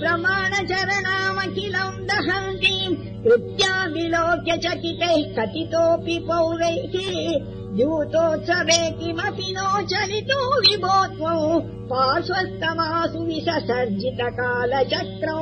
प्रमाणचरणामखिलम् दहन्तीम् कृत्या विलोक्य चकितैः कथितोऽपि पौरैः द्यूतोत्सवे किमपि नो चलितो विभो त्वौ पार्श्वस्तमासु विससर्जित कालचक्रौ